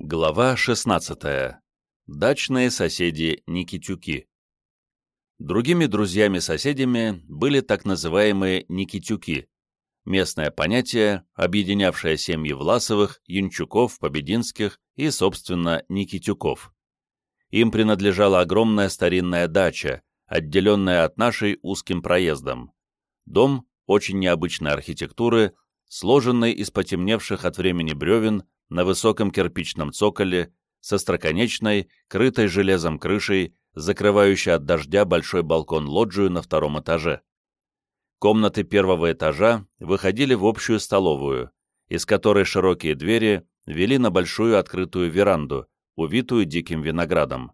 Глава 16. Дачные соседи Никитюки. Другими друзьями-соседями были так называемые Никитюки, местное понятие, объединявшее семьи Власовых, Янчуков, Побединских и, собственно, Никитюков. Им принадлежала огромная старинная дача, отделенная от нашей узким проездом. Дом очень необычной архитектуры, сложенный из потемневших от времени бревен, на высоком кирпичном цоколе, со строконечной, крытой железом крышей, закрывающей от дождя большой балкон-лоджию на втором этаже. Комнаты первого этажа выходили в общую столовую, из которой широкие двери вели на большую открытую веранду, увитую диким виноградом.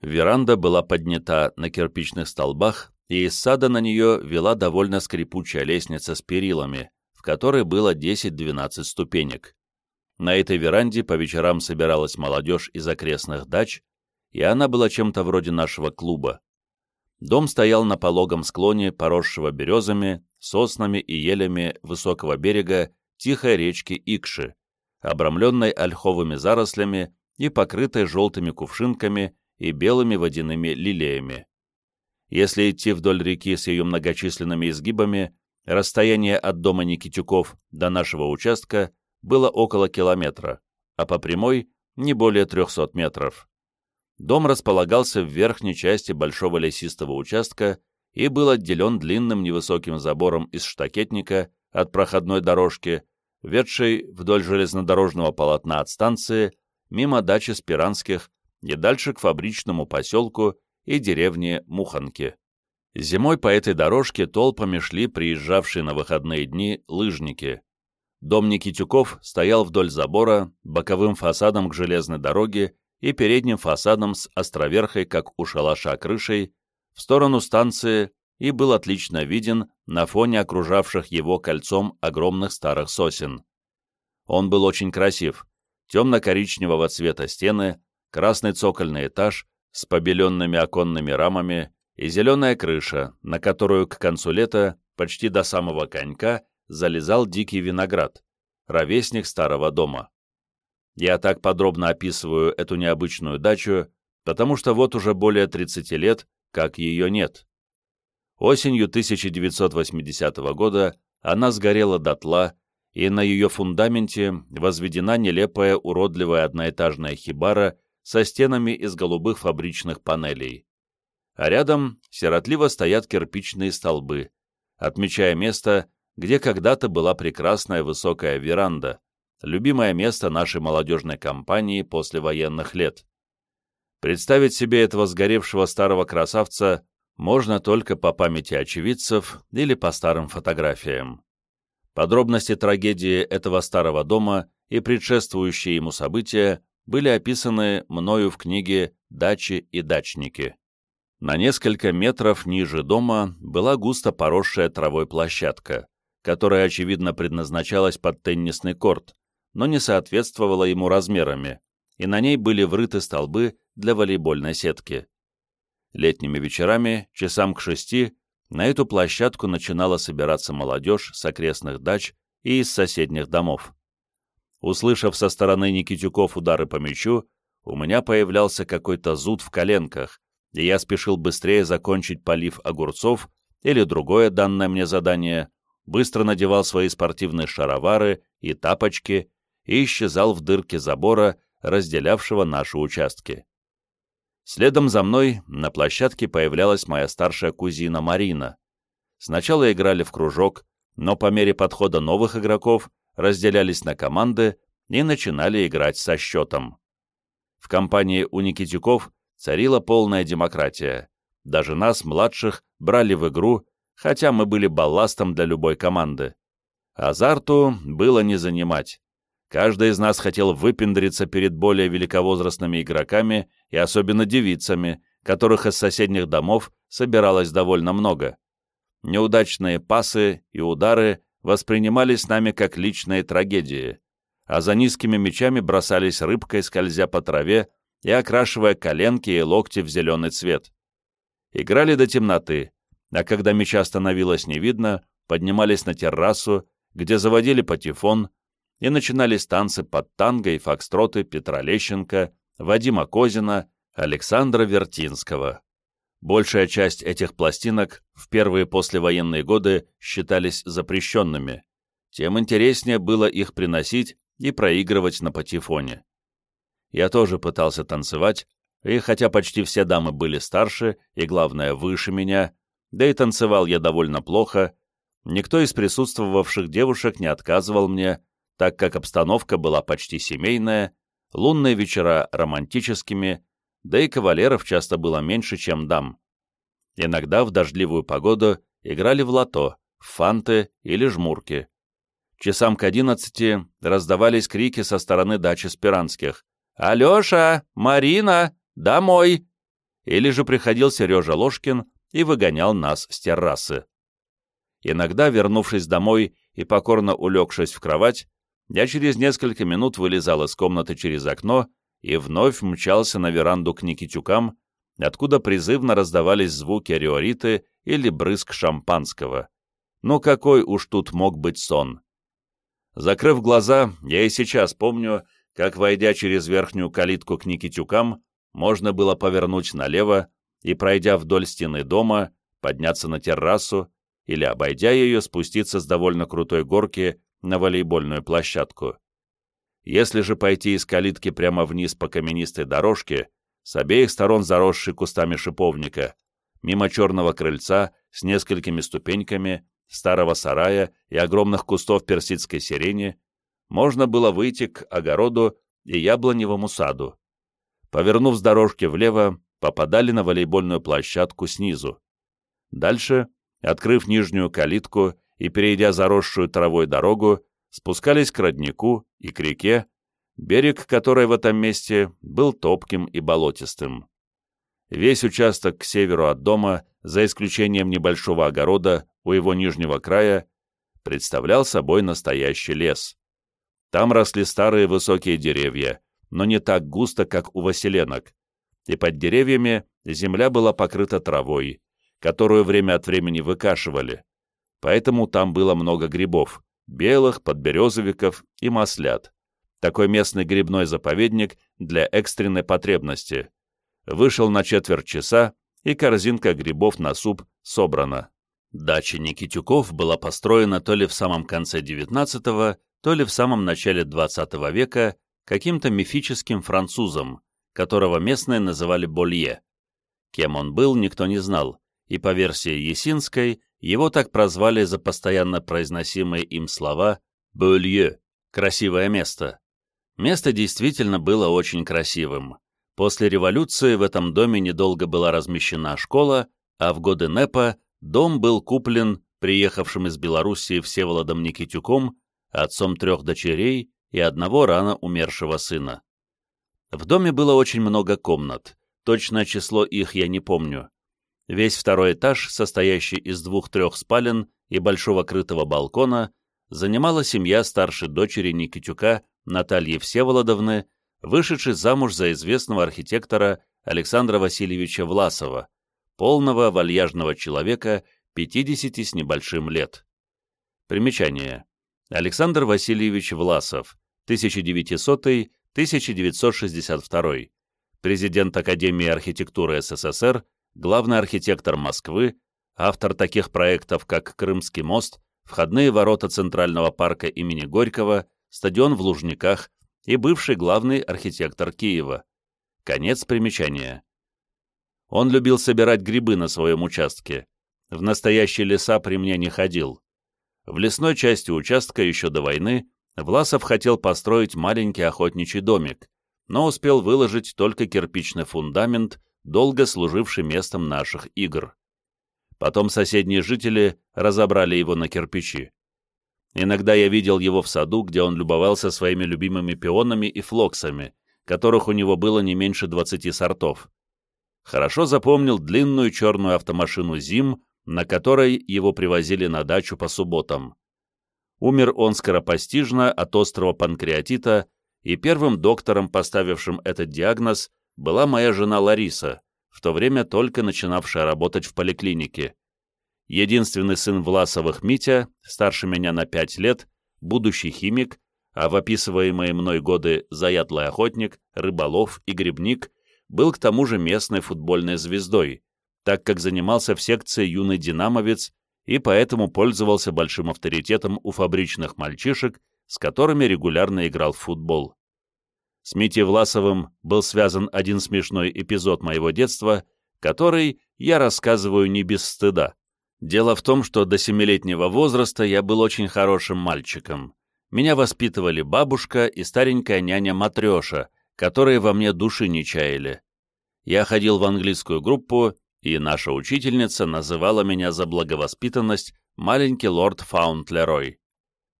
Веранда была поднята на кирпичных столбах, и из сада на нее вела довольно скрипучая лестница с перилами, в которой было 10-12 ступенек. На этой веранде по вечерам собиралась молодежь из окрестных дач, и она была чем-то вроде нашего клуба. Дом стоял на пологом склоне, поросшего березами, соснами и елями высокого берега тихой речки Икши, обрамленной ольховыми зарослями и покрытой желтыми кувшинками и белыми водяными лилиями. Если идти вдоль реки с ее многочисленными изгибами, расстояние от дома Никитюков до нашего участка было около километра, а по прямой — не более 300 метров. Дом располагался в верхней части большого лесистого участка и был отделен длинным невысоким забором из штакетника от проходной дорожки, ведшей вдоль железнодорожного полотна от станции, мимо дачи Спиранских и дальше к фабричному поселку и деревне Муханки. Зимой по этой дорожке толпами шли приезжавшие на выходные дни лыжники. Дом Никитюков стоял вдоль забора, боковым фасадом к железной дороге и передним фасадом с островерхой, как у шалаша крышей, в сторону станции и был отлично виден на фоне окружавших его кольцом огромных старых сосен. Он был очень красив, темно-коричневого цвета стены, красный цокольный этаж с побеленными оконными рамами и зеленая крыша, на которую к концу лета, почти до самого конька, залезал дикий виноград, ровесник старого дома. Я так подробно описываю эту необычную дачу, потому что вот уже более 30 лет, как ее нет. Осенью 1980 года она сгорела дотла, и на ее фундаменте возведена нелепая уродливая одноэтажная хибара со стенами из голубых фабричных панелей. А рядом сиротливо стоят кирпичные столбы, отмечая место, где когда-то была прекрасная высокая веранда, любимое место нашей молодежной компании после военных лет. Представить себе этого сгоревшего старого красавца можно только по памяти очевидцев или по старым фотографиям. Подробности трагедии этого старого дома и предшествующие ему события были описаны мною в книге «Дачи и дачники». На несколько метров ниже дома была густо поросшая травой площадка, которая, очевидно, предназначалась под теннисный корт, но не соответствовала ему размерами, и на ней были врыты столбы для волейбольной сетки. Летними вечерами, часам к шести, на эту площадку начинала собираться молодежь с окрестных дач и из соседних домов. Услышав со стороны Никитюков удары по мячу, у меня появлялся какой-то зуд в коленках, и я спешил быстрее закончить полив огурцов или другое данное мне задание, быстро надевал свои спортивные шаровары и тапочки и исчезал в дырке забора, разделявшего наши участки. Следом за мной на площадке появлялась моя старшая кузина Марина. Сначала играли в кружок, но по мере подхода новых игроков разделялись на команды и начинали играть со счетом. В компании у Никитюков царила полная демократия. Даже нас, младших, брали в игру хотя мы были балластом для любой команды. Азарту было не занимать. Каждый из нас хотел выпендриться перед более великовозрастными игроками и особенно девицами, которых из соседних домов собиралось довольно много. Неудачные пасы и удары воспринимались нами как личные трагедии, а за низкими мечами бросались рыбкой, скользя по траве и окрашивая коленки и локти в зеленый цвет. Играли до темноты, а когда меча становилось не видно, поднимались на террасу, где заводили патефон, и начинались танцы под танго и фокстроты Петра Лещенко, Вадима Козина, Александра Вертинского. Большая часть этих пластинок в первые послевоенные годы считались запрещенными, тем интереснее было их приносить и проигрывать на патефоне. Я тоже пытался танцевать, и хотя почти все дамы были старше и, главное, выше меня, да и танцевал я довольно плохо, никто из присутствовавших девушек не отказывал мне, так как обстановка была почти семейная, лунные вечера романтическими, да и кавалеров часто было меньше, чем дам. Иногда в дождливую погоду играли в лото, в фанты или жмурки. Часам к одиннадцати раздавались крики со стороны дачи Спиранских. «Алеша! Марина! Домой!» Или же приходил Сережа Ложкин и выгонял нас с террасы. Иногда, вернувшись домой и покорно улегшись в кровать, я через несколько минут вылезал из комнаты через окно и вновь мчался на веранду к Никитюкам, откуда призывно раздавались звуки риориты или брызг шампанского. Ну какой уж тут мог быть сон? Закрыв глаза, я и сейчас помню, как, войдя через верхнюю калитку к Никитюкам, можно было повернуть налево и, пройдя вдоль стены дома, подняться на террасу или, обойдя ее, спуститься с довольно крутой горки на волейбольную площадку. Если же пойти из калитки прямо вниз по каменистой дорожке, с обеих сторон заросшей кустами шиповника, мимо черного крыльца с несколькими ступеньками, старого сарая и огромных кустов персидской сирени, можно было выйти к огороду и яблоневому саду. Повернув с дорожки влево, попадали на волейбольную площадку снизу. Дальше, открыв нижнюю калитку и перейдя заросшую травой дорогу, спускались к роднику и к реке, берег которой в этом месте был топким и болотистым. Весь участок к северу от дома, за исключением небольшого огорода у его нижнего края, представлял собой настоящий лес. Там росли старые высокие деревья, но не так густо, как у Василенок, и под деревьями земля была покрыта травой, которую время от времени выкашивали, поэтому там было много грибов, белых, подберезовиков и маслят. Такой местный грибной заповедник для экстренной потребности. Вышел на четверть часа, и корзинка грибов на суп собрана. Дача Никитюков была построена то ли в самом конце XIX, то ли в самом начале XX века каким-то мифическим французом, которого местные называли Болье. Кем он был, никто не знал, и по версии Есинской, его так прозвали за постоянно произносимые им слова «Болье» — «красивое место». Место действительно было очень красивым. После революции в этом доме недолго была размещена школа, а в годы НЭПа дом был куплен приехавшим из Белоруссии Всеволодом Никитюком, отцом трех дочерей и одного рано умершего сына. В доме было очень много комнат, точное число их я не помню. Весь второй этаж, состоящий из двух-трех спален и большого крытого балкона, занимала семья старшей дочери Никитюка Натальи Всеволодовны, вышедшей замуж за известного архитектора Александра Васильевича Власова, полного вальяжного человека 50 с небольшим лет. Примечание. Александр Васильевич Власов, 1900-1962, президент Академии архитектуры СССР, главный архитектор Москвы, автор таких проектов, как Крымский мост, входные ворота Центрального парка имени Горького, стадион в Лужниках и бывший главный архитектор Киева. Конец примечания. Он любил собирать грибы на своем участке. В настоящие леса при мне не ходил. В лесной части участка еще до войны Власов хотел построить маленький охотничий домик, но успел выложить только кирпичный фундамент, долго служивший местом наших игр. Потом соседние жители разобрали его на кирпичи. Иногда я видел его в саду, где он любовался своими любимыми пионами и флоксами, которых у него было не меньше 20 сортов. Хорошо запомнил длинную черную автомашину «Зим», на которой его привозили на дачу по субботам. Умер он скоропостижно от острого панкреатита, и первым доктором, поставившим этот диагноз, была моя жена Лариса, в то время только начинавшая работать в поликлинике. Единственный сын Власовых Митя, старше меня на пять лет, будущий химик, а в описываемые мной годы заядлый охотник, рыболов и грибник был к тому же местной футбольной звездой, так как занимался в секции юный динамовец и поэтому пользовался большим авторитетом у фабричных мальчишек, с которыми регулярно играл в футбол. С Митей Власовым был связан один смешной эпизод моего детства, который я рассказываю не без стыда. Дело в том, что до семилетнего возраста я был очень хорошим мальчиком. Меня воспитывали бабушка и старенькая няня Матреша, которые во мне души не чаяли. Я ходил в английскую группу, и наша учительница называла меня за благовоспитанность маленький лорд Фаунтлерой.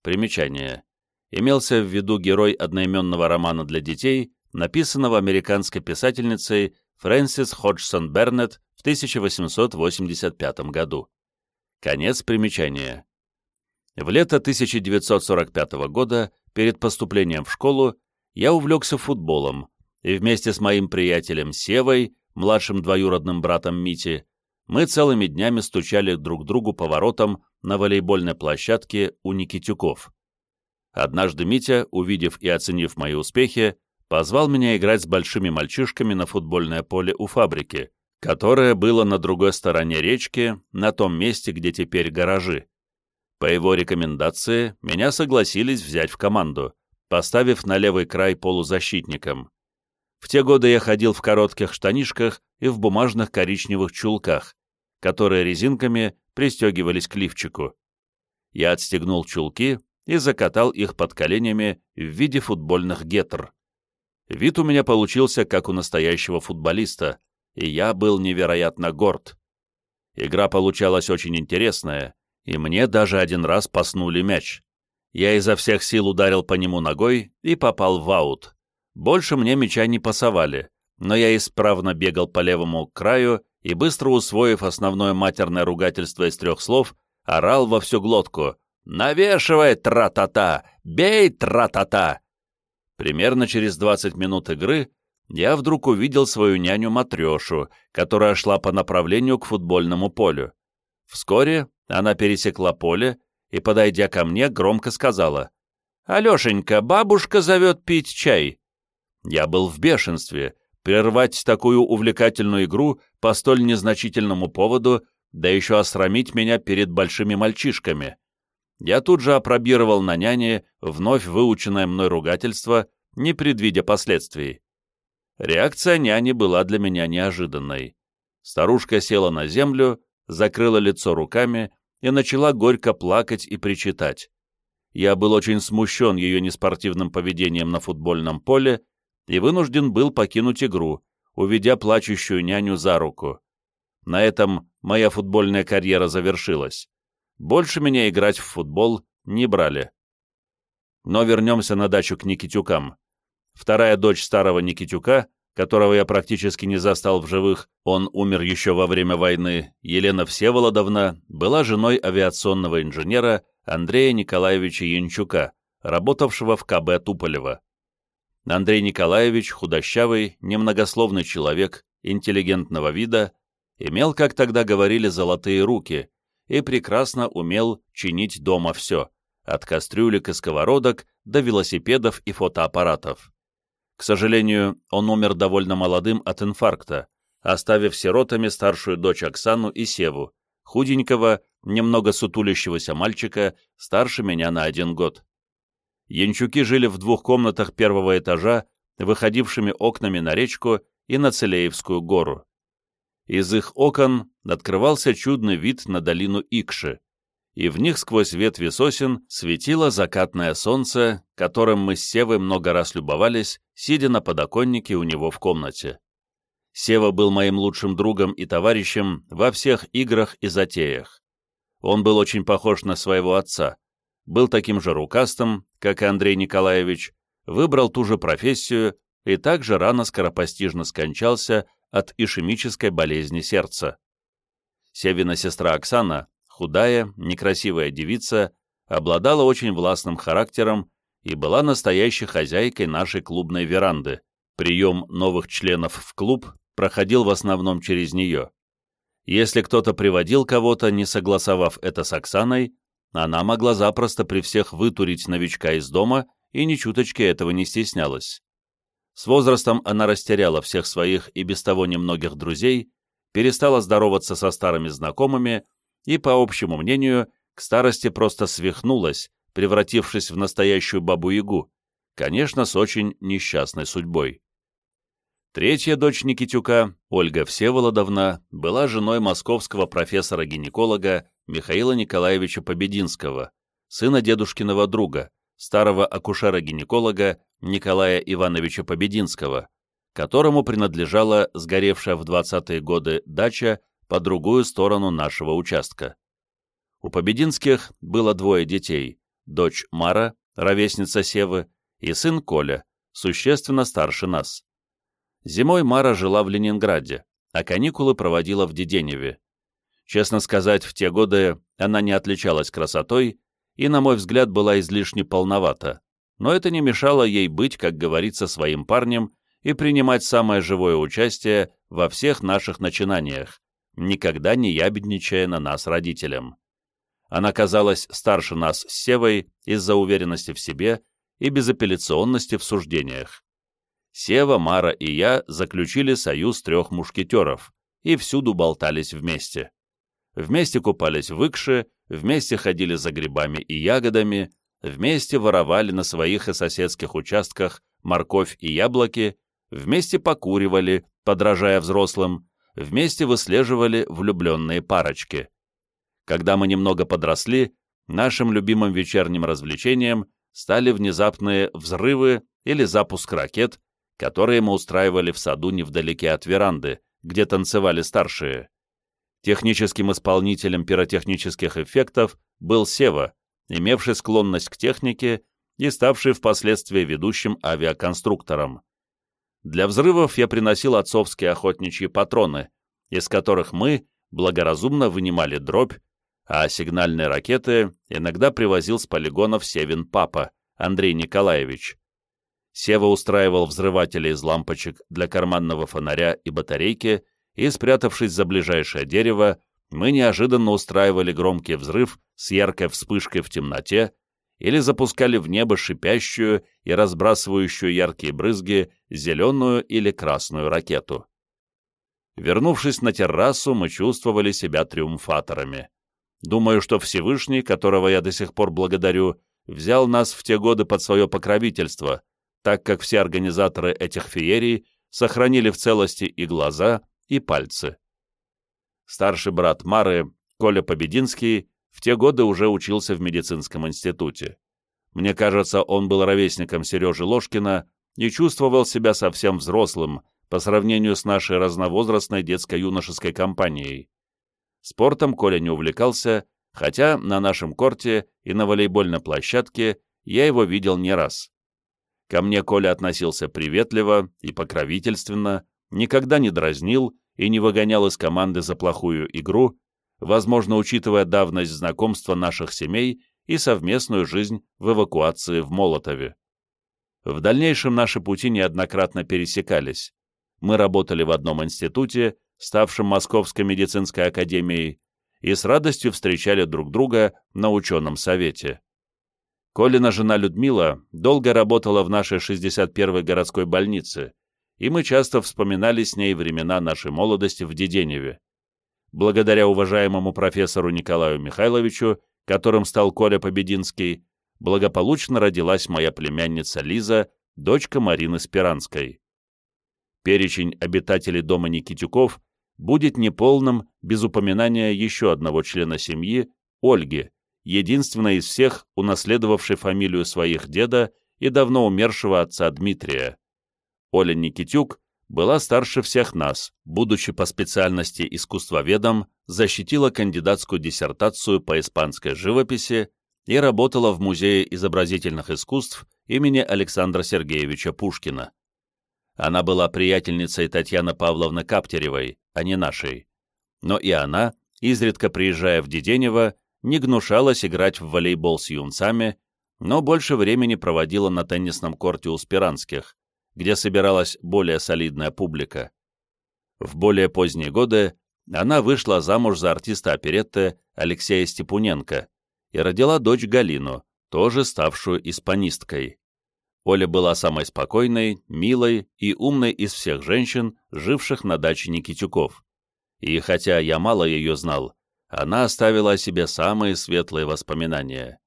Примечание. Имелся в виду герой одноименного романа для детей, написанного американской писательницей Фрэнсис Ходжсон Бернетт в 1885 году. Конец примечания. В лето 1945 года, перед поступлением в школу, я увлекся футболом, и вместе с моим приятелем Севой, младшим двоюродным братом Мити, мы целыми днями стучали друг другу по воротам на волейбольной площадке у Никитюков. Однажды Митя, увидев и оценив мои успехи, позвал меня играть с большими мальчишками на футбольное поле у фабрики, которое было на другой стороне речки, на том месте, где теперь гаражи. По его рекомендации, меня согласились взять в команду, поставив на левый край полузащитником. В те годы я ходил в коротких штанишках и в бумажных коричневых чулках, которые резинками пристегивались к лифчику. Я отстегнул чулки и закатал их под коленями в виде футбольных гетр. Вид у меня получился, как у настоящего футболиста, и я был невероятно горд. Игра получалась очень интересная, и мне даже один раз паснули мяч. Я изо всех сил ударил по нему ногой и попал в аут. Больше мне мяча не пасовали, но я исправно бегал по левому краю и, быстро усвоив основное матерное ругательство из трех слов, орал во всю глотку «Навешивай, тра-та-та! Бей, тра-та-та!» Примерно через 20 минут игры я вдруг увидел свою няню Матрешу, которая шла по направлению к футбольному полю. Вскоре она пересекла поле и, подойдя ко мне, громко сказала, «Алешенька, бабушка зовет пить чай». Я был в бешенстве. Прервать такую увлекательную игру по столь незначительному поводу, да еще осрамить меня перед большими мальчишками. Я тут же опробировал на няне вновь выученное мной ругательство, не предвидя последствий. Реакция няни была для меня неожиданной. Старушка села на землю, закрыла лицо руками и начала горько плакать и причитать. Я был очень смущен ее неспортивным поведением на футбольном поле и вынужден был покинуть игру, уведя плачущую няню за руку. На этом моя футбольная карьера завершилась. Больше меня играть в футбол не брали. Но вернемся на дачу к Никитюкам. Вторая дочь старого Никитюка, которого я практически не застал в живых, он умер еще во время войны, Елена Всеволодовна, была женой авиационного инженера Андрея Николаевича Янчука, работавшего в КБ Туполева. Андрей Николаевич, худощавый, немногословный человек, интеллигентного вида, имел, как тогда говорили, золотые руки и прекрасно умел чинить дома все, от кастрюлек и сковородок до велосипедов и фотоаппаратов. К сожалению, он умер довольно молодым от инфаркта, оставив сиротами старшую дочь Оксану и Севу, худенького, немного сутулящегося мальчика, старше меня на один год. Янчуки жили в двух комнатах первого этажа, выходившими окнами на речку и на Целеевскую гору. Из их окон открывался чудный вид на долину Икши, и в них сквозь ветви сосен светило закатное солнце, которым мы с Севой много раз любовались, сидя на подоконнике у него в комнате. Сева был моим лучшим другом и товарищем во всех играх и затеях. Он был очень похож на своего отца, был таким же рукастым, как и Андрей Николаевич, выбрал ту же профессию и также рано скоропостижно скончался от ишемической болезни сердца. Севина сестра Оксана худая, некрасивая девица, обладала очень властным характером и была настоящей хозяйкой нашей клубной веранды. Прием новых членов в клуб проходил в основном через нее. Если кто-то приводил кого-то, не согласовав это с Оксаной, она могла запросто при всех вытурить новичка из дома и ни чуточки этого не стеснялась. С возрастом она растеряла всех своих и без того немногих друзей, перестала здороваться со старыми знакомыми и, по общему мнению, к старости просто свихнулась, превратившись в настоящую бабу-ягу, конечно, с очень несчастной судьбой. Третья дочь Никитюка, Ольга Всеволодовна, была женой московского профессора-гинеколога Михаила Николаевича Побединского, сына дедушкиного друга, старого акушера-гинеколога Николая Ивановича Побединского, которому принадлежала сгоревшая в 20-е годы дача по другую сторону нашего участка. У Побединских было двое детей, дочь Мара, ровесница Севы, и сын Коля, существенно старше нас. Зимой Мара жила в Ленинграде, а каникулы проводила в Деденеве. Честно сказать, в те годы она не отличалась красотой и, на мой взгляд, была излишне полновата, но это не мешало ей быть, как говорится, своим парнем и принимать самое живое участие во всех наших начинаниях, никогда не ябедничая на нас родителям. Она казалась старше нас с Севой из-за уверенности в себе и безапелляционности в суждениях. Сева, Мара и я заключили союз трех мушкетеров и всюду болтались вместе. Вместе купались в Икше, вместе ходили за грибами и ягодами, вместе воровали на своих и соседских участках морковь и яблоки, вместе покуривали, подражая взрослым, вместе выслеживали влюбленные парочки. Когда мы немного подросли, нашим любимым вечерним развлечением стали внезапные взрывы или запуск ракет, которые мы устраивали в саду невдалеке от веранды, где танцевали старшие. Техническим исполнителем пиротехнических эффектов был Сева, имевший склонность к технике и ставший впоследствии ведущим авиаконструктором. Для взрывов я приносил отцовские охотничьи патроны, из которых мы благоразумно вынимали дробь, а сигнальные ракеты иногда привозил с полигонов Севин папа, Андрей Николаевич. Сева устраивал взрыватели из лампочек для карманного фонаря и батарейки, и, спрятавшись за ближайшее дерево, мы неожиданно устраивали громкий взрыв с яркой вспышкой в темноте или запускали в небо шипящую и разбрасывающую яркие брызги зеленую или красную ракету. Вернувшись на террасу, мы чувствовали себя триумфаторами. Думаю, что Всевышний, которого я до сих пор благодарю, взял нас в те годы под свое покровительство — так как все организаторы этих феерий сохранили в целости и глаза, и пальцы. Старший брат Мары, Коля Побединский, в те годы уже учился в медицинском институте. Мне кажется, он был ровесником Сережи Ложкина и чувствовал себя совсем взрослым по сравнению с нашей разновозрастной детско-юношеской компанией. Спортом Коля не увлекался, хотя на нашем корте и на волейбольной площадке я его видел не раз. Ко мне Коля относился приветливо и покровительственно, никогда не дразнил и не выгонял из команды за плохую игру, возможно, учитывая давность знакомства наших семей и совместную жизнь в эвакуации в Молотове. В дальнейшем наши пути неоднократно пересекались. Мы работали в одном институте, ставшем Московской медицинской академией, и с радостью встречали друг друга на ученом совете. Колина жена Людмила долго работала в нашей 61-й городской больнице, и мы часто вспоминали с ней времена нашей молодости в Деденеве. Благодаря уважаемому профессору Николаю Михайловичу, которым стал Коля Побединский, благополучно родилась моя племянница Лиза, дочка Марины Спиранской. Перечень обитателей дома Никитюков будет неполным без упоминания еще одного члена семьи, Ольги, единственной из всех, унаследовавшей фамилию своих деда и давно умершего отца Дмитрия. Оля Никитюк была старше всех нас, будучи по специальности искусствоведом, защитила кандидатскую диссертацию по испанской живописи и работала в Музее изобразительных искусств имени Александра Сергеевича Пушкина. Она была приятельницей Татьяны Павловны Каптеревой, а не нашей. Но и она, изредка приезжая в Деденево, не гнушалась играть в волейбол с юнцами, но больше времени проводила на теннисном корте у Спиранских, где собиралась более солидная публика. В более поздние годы она вышла замуж за артиста оперетты Алексея Степуненко и родила дочь Галину, тоже ставшую испанисткой. Оля была самой спокойной, милой и умной из всех женщин, живших на даче Никитюков. И хотя я мало ее знал, она оставила о себе самые светлые воспоминания.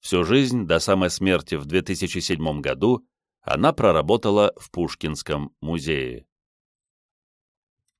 Всю жизнь, до самой смерти в 2007 году, она проработала в Пушкинском музее.